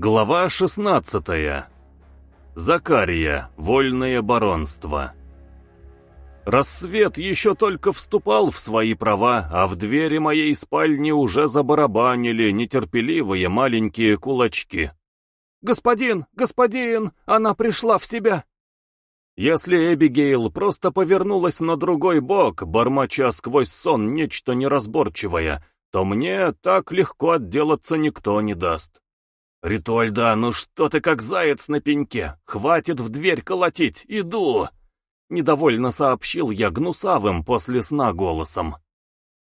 Глава 16. Закария. Вольное баронство. Рассвет еще только вступал в свои права, а в двери моей спальни уже забарабанили нетерпеливые маленькие кулачки. «Господин! Господин! Она пришла в себя!» Если Эбигейл просто повернулась на другой бок, бормоча сквозь сон нечто неразборчивое, то мне так легко отделаться никто не даст. «Ритуальда, ну что ты как заяц на пеньке? Хватит в дверь колотить, иду!» Недовольно сообщил я гнусавым после сна голосом.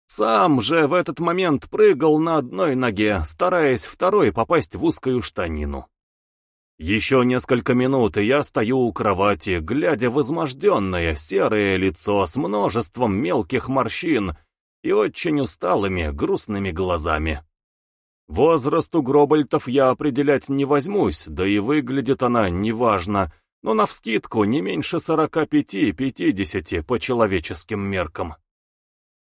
Сам же в этот момент прыгал на одной ноге, стараясь второй попасть в узкую штанину. Еще несколько минут, и я стою у кровати, глядя в изможденное серое лицо с множеством мелких морщин и очень усталыми, грустными глазами. Возраст у Гробольтов я определять не возьмусь, да и выглядит она неважно, но навскидку не меньше сорока пяти-пятидесяти по человеческим меркам.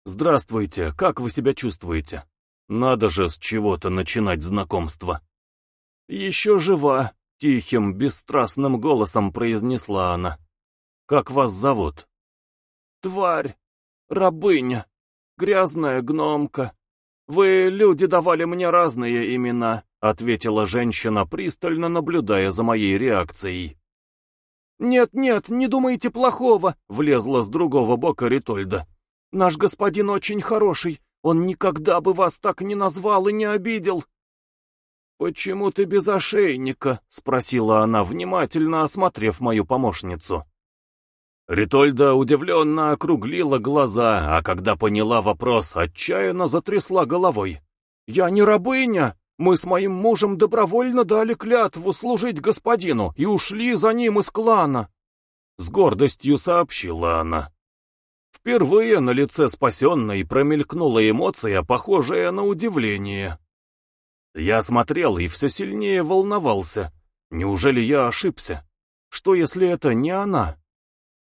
Здравствуйте, как вы себя чувствуете? Надо же с чего-то начинать знакомство. Еще жива, тихим, бесстрастным голосом произнесла она. Как вас зовут? Тварь, рабыня, грязная гномка, «Вы, люди, давали мне разные имена», — ответила женщина, пристально наблюдая за моей реакцией. «Нет-нет, не думайте плохого», — влезла с другого бока Ритольда. «Наш господин очень хороший, он никогда бы вас так не назвал и не обидел». «Почему ты без ошейника?» — спросила она, внимательно осмотрев мою помощницу. Ритольда удивленно округлила глаза, а когда поняла вопрос, отчаянно затрясла головой. «Я не рабыня! Мы с моим мужем добровольно дали клятву служить господину и ушли за ним из клана!» С гордостью сообщила она. Впервые на лице спасенной промелькнула эмоция, похожая на удивление. Я смотрел и все сильнее волновался. Неужели я ошибся? Что, если это не она?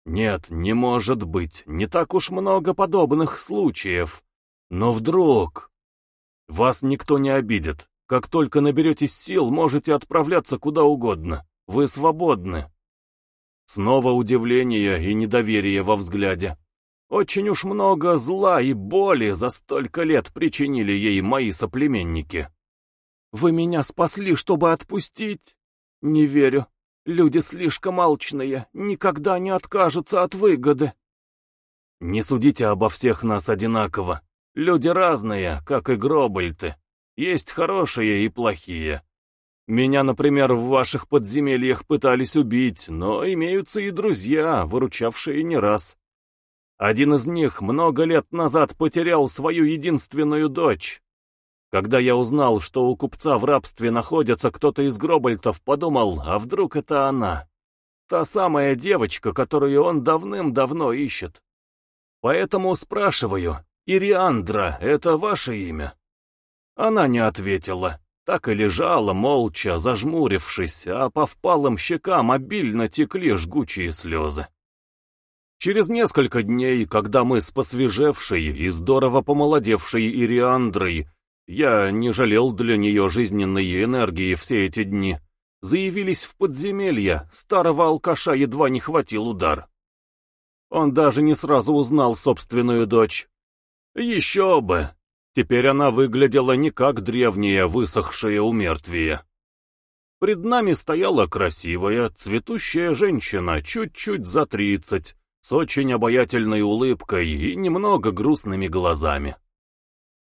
Нет, не может быть, не так уж много подобных случаев. Но вдруг... Вас никто не обидит. Как только наберетесь сил, можете отправляться куда угодно. Вы свободны. Снова удивление и недоверие во взгляде. Очень уж много зла и боли за столько лет причинили ей мои соплеменники. Вы меня спасли, чтобы отпустить? Не верю. Люди слишком алчные, никогда не откажутся от выгоды. Не судите обо всех нас одинаково. Люди разные, как и гробольты. Есть хорошие и плохие. Меня, например, в ваших подземельях пытались убить, но имеются и друзья, выручавшие не раз. Один из них много лет назад потерял свою единственную дочь, когда я узнал, что у купца в рабстве находится кто-то из Гробольтов, подумал, а вдруг это она? Та самая девочка, которую он давным-давно ищет. Поэтому спрашиваю, Ириандра, это ваше имя? Она не ответила, так и лежала молча, зажмурившись, а по впалым щекам обильно текли жгучие слезы. Через несколько дней, когда мы с посвежевшей и здорово помолодевшей Ириандрой я не жалел для нее жизненной энергии все эти дни. Заявились в подземелье, старого алкаша едва не хватил удар. Он даже не сразу узнал собственную дочь. Еще бы! Теперь она выглядела не как древнее высохшее умертвие. Пред нами стояла красивая, цветущая женщина, чуть-чуть за тридцать, с очень обаятельной улыбкой и немного грустными глазами.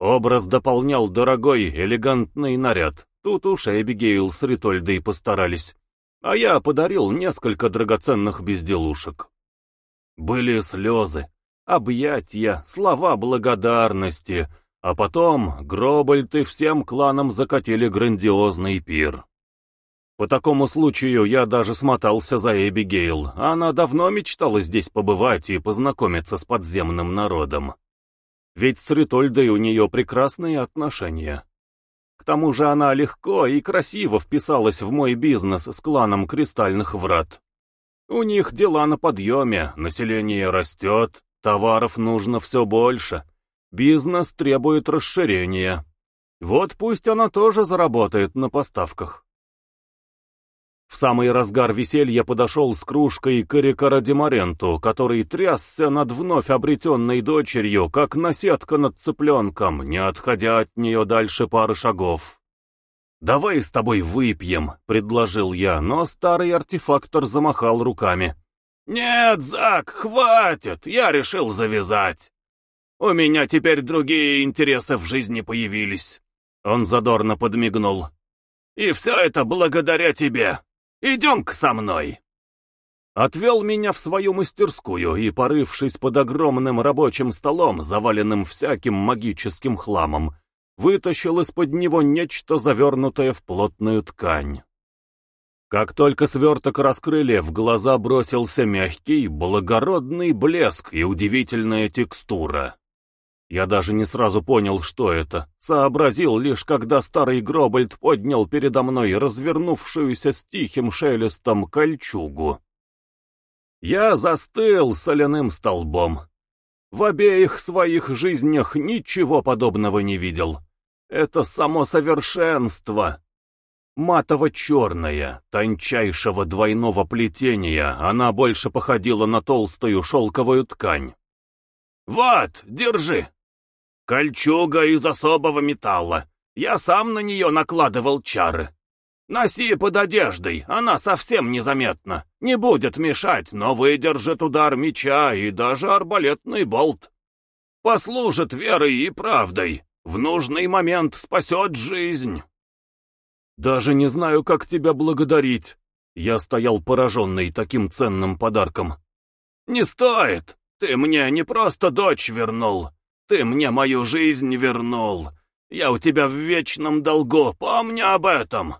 Образ дополнял дорогой, элегантный наряд. Тут уж Эбигейл с Ритольдой постарались. А я подарил несколько драгоценных безделушек. Были слезы, объятия, слова благодарности, а потом Гробольты всем кланам закатили грандиозный пир. По такому случаю я даже смотался за Эбигейл. Она давно мечтала здесь побывать и познакомиться с подземным народом. Ведь с Ритольдой у нее прекрасные отношения. К тому же она легко и красиво вписалась в мой бизнес с кланом Кристальных Врат. У них дела на подъеме, население растет, товаров нужно все больше. Бизнес требует расширения. Вот пусть она тоже заработает на поставках. В самый разгар веселья подошел с кружкой к Эрикарадимаренту, который трясся над вновь обретенной дочерью, как наседка над цыпленком, не отходя от нее дальше пары шагов. «Давай с тобой выпьем», — предложил я, но старый артефактор замахал руками. «Нет, Зак, хватит, я решил завязать. У меня теперь другие интересы в жизни появились». Он задорно подмигнул. «И все это благодаря тебе. Идем-ка со мной!» Отвел меня в свою мастерскую и, порывшись под огромным рабочим столом, заваленным всяким магическим хламом, вытащил из-под него нечто завернутое в плотную ткань. Как только сверток раскрыли, в глаза бросился мягкий, благородный блеск и удивительная текстура. Я даже не сразу понял, что это. Сообразил лишь, когда старый Гробальд поднял передо мной развернувшуюся с тихим шелестом кольчугу. Я застыл соляным столбом. В обеих своих жизнях ничего подобного не видел. Это само совершенство. Матово-черная, тончайшего двойного плетения, она больше походила на толстую шелковую ткань. «Вот, держи!» Кольчуга из особого металла. Я сам на нее накладывал чары. Носи под одеждой, она совсем незаметна. Не будет мешать, но выдержит удар меча и даже арбалетный болт. Послужит верой и правдой. В нужный момент спасет жизнь. Даже не знаю, как тебя благодарить. Я стоял пораженный таким ценным подарком. Не стоит. Ты мне не просто дочь вернул. Ты мне мою жизнь вернул. Я у тебя в вечном долгу, помни об этом.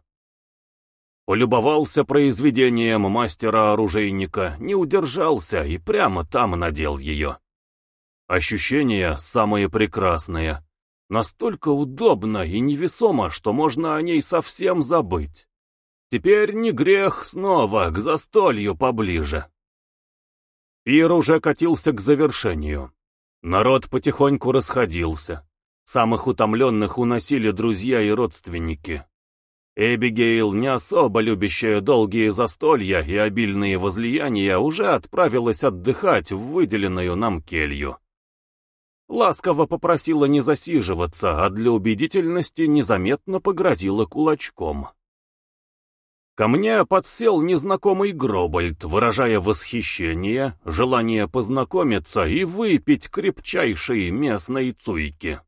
Полюбовался произведением мастера-оружейника, не удержался и прямо там надел ее. Ощущения самые прекрасные. Настолько удобно и невесомо, что можно о ней совсем забыть. Теперь не грех снова к застолью поближе. Пир уже катился к завершению. Народ потихоньку расходился. Самых утомленных уносили друзья и родственники. Эбигейл, не особо любящая долгие застолья и обильные возлияния, уже отправилась отдыхать в выделенную нам келью. Ласково попросила не засиживаться, а для убедительности незаметно погрозила кулачком. Ко мне подсел незнакомый Гробальд, выражая восхищение, желание познакомиться и выпить крепчайшие местной цуйки.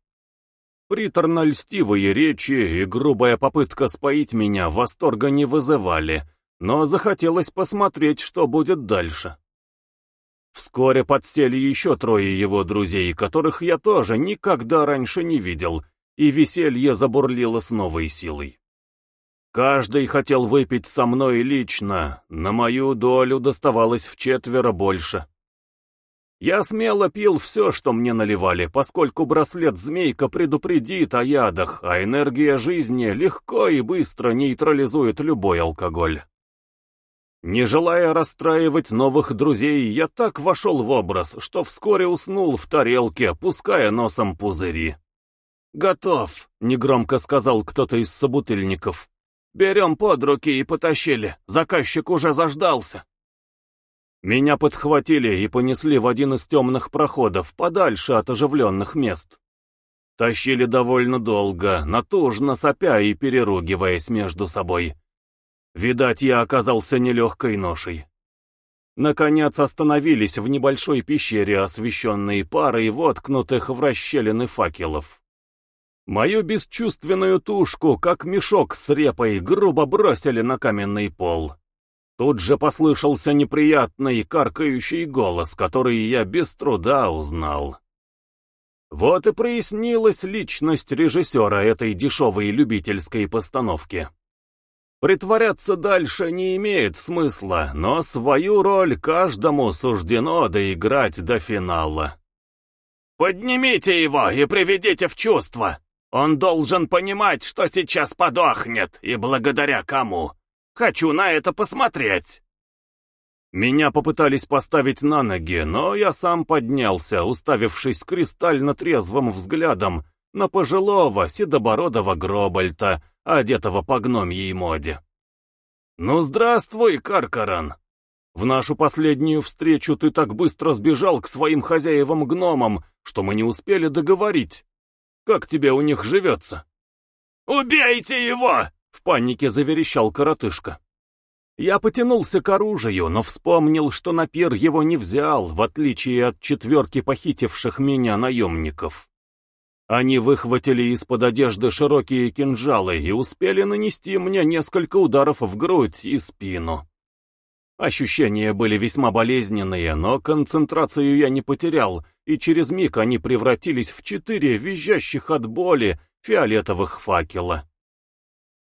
Приторно-льстивые речи и грубая попытка споить меня восторга не вызывали, но захотелось посмотреть, что будет дальше. Вскоре подсели еще трое его друзей, которых я тоже никогда раньше не видел, и веселье забурлило с новой силой. Каждый хотел выпить со мной лично, на мою долю доставалось в четверо больше. Я смело пил все, что мне наливали, поскольку браслет-змейка предупредит о ядах, а энергия жизни легко и быстро нейтрализует любой алкоголь. Не желая расстраивать новых друзей, я так вошел в образ, что вскоре уснул в тарелке, пуская носом пузыри. «Готов», — негромко сказал кто-то из собутыльников. Берем под руки и потащили. Заказчик уже заждался. Меня подхватили и понесли в один из темных проходов, подальше от оживленных мест. Тащили довольно долго, натужно сопя и переругиваясь между собой. Видать, я оказался нелегкой ношей. Наконец остановились в небольшой пещере, освещенной парой воткнутых в расщелины факелов. Мою бесчувственную тушку, как мешок с репой, грубо бросили на каменный пол. Тут же послышался неприятный каркающий голос, который я без труда узнал. Вот и прояснилась личность режиссера этой дешевой любительской постановки. Притворяться дальше не имеет смысла, но свою роль каждому суждено доиграть до финала. «Поднимите его и приведите в чувство!» Он должен понимать, что сейчас подохнет, и благодаря кому. Хочу на это посмотреть. Меня попытались поставить на ноги, но я сам поднялся, уставившись кристально трезвым взглядом на пожилого седобородого Гробальта, одетого по гномьей моде. «Ну, здравствуй, Каркаран! В нашу последнюю встречу ты так быстро сбежал к своим хозяевам-гномам, что мы не успели договорить. Как тебе у них живется?» «Убейте его!» — в панике заверещал коротышка. Я потянулся к оружию, но вспомнил, что на пир его не взял, в отличие от четверки похитивших меня наемников. Они выхватили из-под одежды широкие кинжалы и успели нанести мне несколько ударов в грудь и спину. Ощущения были весьма болезненные, но концентрацию я не потерял, и через миг они превратились в четыре визжащих от боли фиолетовых факела.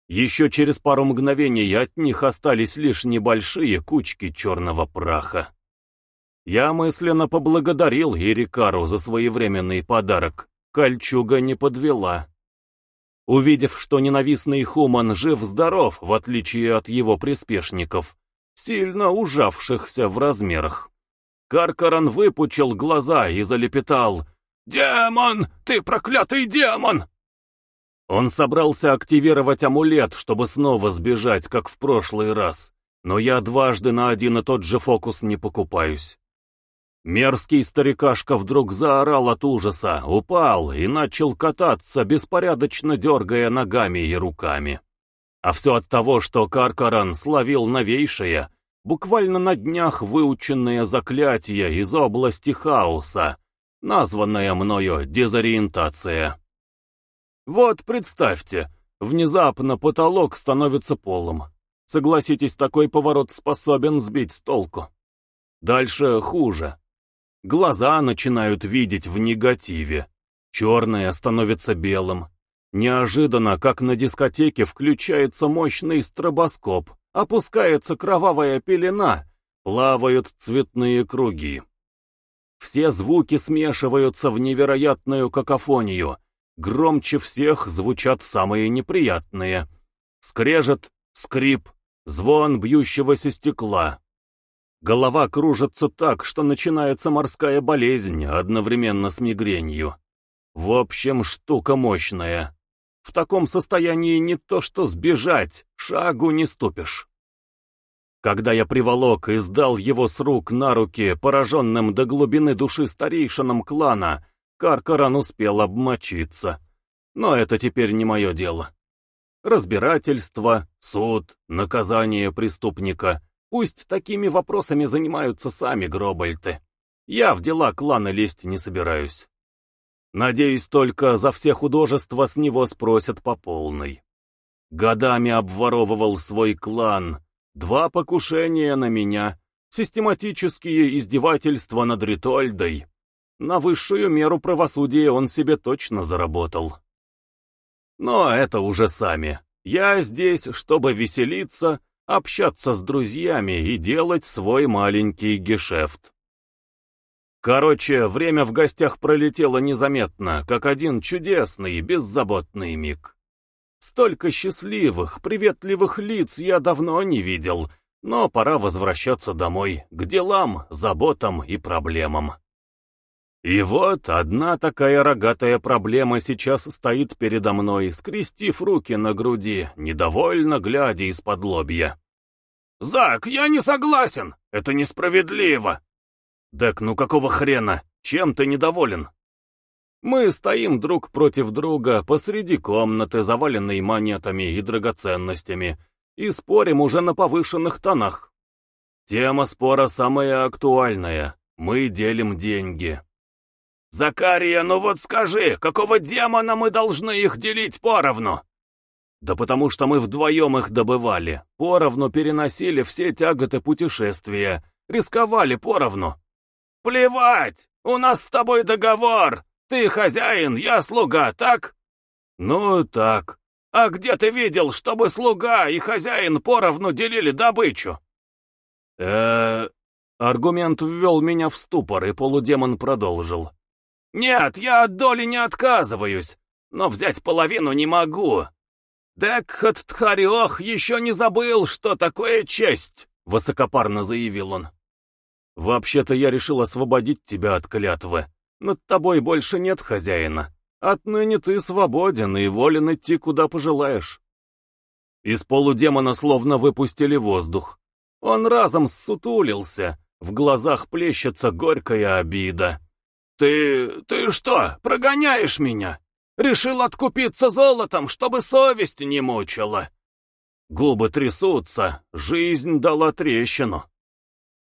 Еще через пару мгновений от них остались лишь небольшие кучки черного праха. Я мысленно поблагодарил Ирикару за своевременный подарок. Кольчуга не подвела. Увидев, что ненавистный Хуман жив-здоров, в отличие от его приспешников, сильно ужавшихся в размерах, Каркаран выпучил глаза и залепетал «Демон! Ты проклятый демон!» Он собрался активировать амулет, чтобы снова сбежать, как в прошлый раз. Но я дважды на один и тот же фокус не покупаюсь. Мерзкий старикашка вдруг заорал от ужаса, упал и начал кататься, беспорядочно дергая ногами и руками. А все от того, что Каркаран словил новейшее, буквально на днях выученное заклятие из области хаоса, названное мною дезориентация. Вот представьте, внезапно потолок становится полом. Согласитесь, такой поворот способен сбить с толку. Дальше хуже. Глаза начинают видеть в негативе. Черное становится белым. Неожиданно, как на дискотеке, включается мощный стробоскоп, опускается кровавая пелена, плавают цветные круги. Все звуки смешиваются в невероятную какофонию, Громче всех звучат самые неприятные. Скрежет, скрип, звон бьющегося стекла. Голова кружится так, что начинается морская болезнь одновременно с мигренью. В общем, штука мощная. В таком состоянии не то что сбежать, шагу не ступишь. Когда я приволок и сдал его с рук на руки пораженным до глубины души старейшинам клана, Каркаран успел обмочиться. Но это теперь не мое дело. Разбирательство, суд, наказание преступника. Пусть такими вопросами занимаются сами гробальты. Я в дела клана лезть не собираюсь. Надеюсь, только за все художества с него спросят по полной. Годами обворовывал свой клан. Два покушения на меня. Систематические издевательства над Ритольдой. На высшую меру правосудия он себе точно заработал. Но это уже сами. Я здесь, чтобы веселиться, общаться с друзьями и делать свой маленький гешефт. Короче, время в гостях пролетело незаметно, как один чудесный, беззаботный миг. Столько счастливых, приветливых лиц я давно не видел, но пора возвращаться домой, к делам, заботам и проблемам. И вот одна такая рогатая проблема сейчас стоит передо мной, скрестив руки на груди, недовольно глядя из-под лобья. «Зак, я не согласен! Это несправедливо!» «Дек, ну какого хрена? Чем ты недоволен?» Мы стоим друг против друга посреди комнаты, заваленной монетами и драгоценностями, и спорим уже на повышенных тонах. Тема спора самая актуальная. Мы делим деньги. «Закария, ну вот скажи, какого демона мы должны их делить поровну?» «Да потому что мы вдвоем их добывали, поровну переносили все тяготы путешествия, рисковали поровну». «Плевать! У нас с тобой договор! Ты хозяин, я слуга, так?» «Ну, так. А где ты видел, чтобы слуга и хозяин поровну делили добычу?» э Аргумент ввел меня в ступор, и полудемон продолжил. «Нет, я от доли не отказываюсь, но взять половину не могу. Декхат Тхариох еще не забыл, что такое честь», — высокопарно заявил он. «Вообще-то я решил освободить тебя от клятвы. Над тобой больше нет хозяина. Отныне ты свободен и волен идти, куда пожелаешь». Из полудемона словно выпустили воздух. Он разом ссутулился, в глазах плещется горькая обида. «Ты... ты что, прогоняешь меня? Решил откупиться золотом, чтобы совесть не мучила?» Губы трясутся, жизнь дала трещину.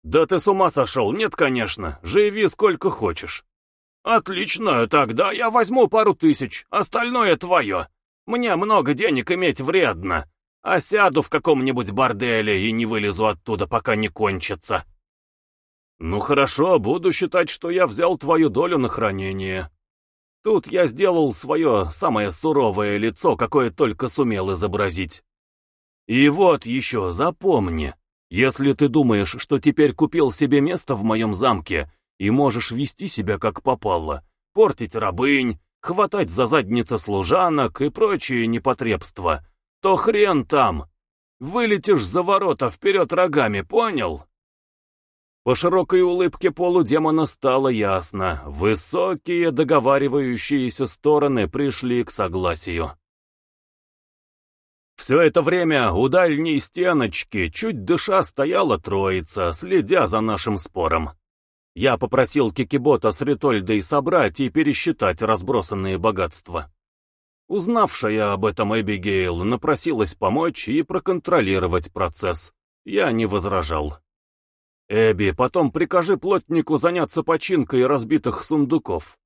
«Да ты с ума сошел, нет, конечно, живи сколько хочешь». «Отлично, тогда я возьму пару тысяч, остальное твое. Мне много денег иметь вредно, а сяду в каком-нибудь борделе и не вылезу оттуда, пока не кончится». «Ну хорошо, буду считать, что я взял твою долю на хранение». Тут я сделал свое самое суровое лицо, какое только сумел изобразить. И вот еще запомни, если ты думаешь, что теперь купил себе место в моем замке и можешь вести себя как попало, портить рабынь, хватать за задницы служанок и прочие непотребства, то хрен там. Вылетишь за ворота вперед рогами, понял? По широкой улыбке полудемона стало ясно, высокие договаривающиеся стороны пришли к согласию. Все это время у дальней стеночки, чуть дыша, стояла троица, следя за нашим спором. Я попросил Кикибота с Ритольдой собрать и пересчитать разбросанные богатства. Узнавшая об этом Эбигейл напросилась помочь и проконтролировать процесс. Я не возражал. «Эбби, потом прикажи плотнику заняться починкой разбитых сундуков.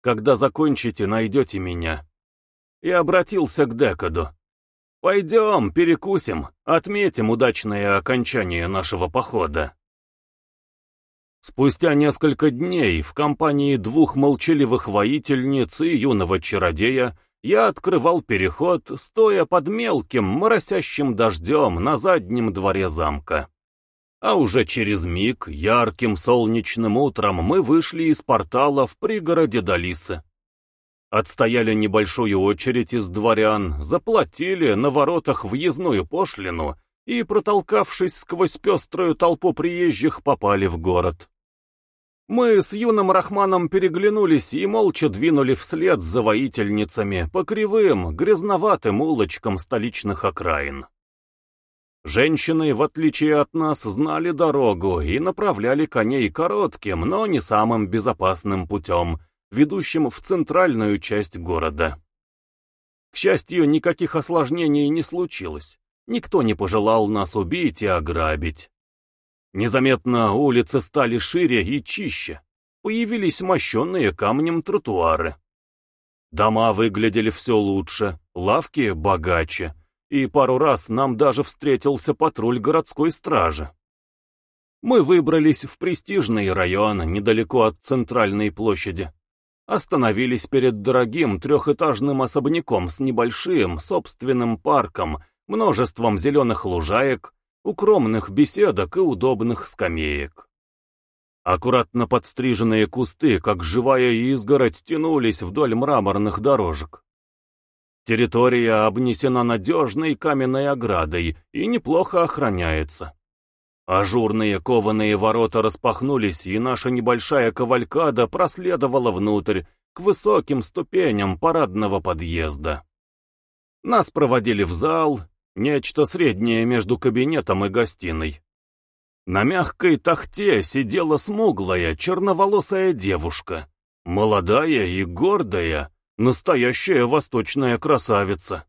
Когда закончите, найдете меня». И обратился к Декаду. «Пойдем, перекусим, отметим удачное окончание нашего похода». Спустя несколько дней в компании двух молчаливых воительниц и юного чародея я открывал переход, стоя под мелким, моросящим дождем на заднем дворе замка. А уже через миг, ярким солнечным утром, мы вышли из портала в пригороде Далисы. Отстояли небольшую очередь из дворян, заплатили на воротах въездную пошлину и, протолкавшись сквозь пеструю толпу приезжих, попали в город. Мы с юным Рахманом переглянулись и молча двинули вслед за воительницами по кривым, грязноватым улочкам столичных окраин. Женщины, в отличие от нас, знали дорогу и направляли коней коротким, но не самым безопасным путем — ведущим в центральную часть города. К счастью, никаких осложнений не случилось. Никто не пожелал нас убить и ограбить. Незаметно улицы стали шире и чище. Появились мощенные камнем тротуары. Дома выглядели все лучше, лавки богаче, и пару раз нам даже встретился патруль городской стражи. Мы выбрались в престижный район, недалеко от центральной площади остановились перед дорогим трехэтажным особняком с небольшим собственным парком, множеством зеленых лужаек, укромных беседок и удобных скамеек. Аккуратно подстриженные кусты, как живая изгородь, тянулись вдоль мраморных дорожек. Территория обнесена надежной каменной оградой и неплохо охраняется. Ажурные кованые ворота распахнулись, и наша небольшая кавалькада проследовала внутрь, к высоким ступеням парадного подъезда. Нас проводили в зал, нечто среднее между кабинетом и гостиной. На мягкой тахте сидела смуглая, черноволосая девушка, молодая и гордая, настоящая восточная красавица.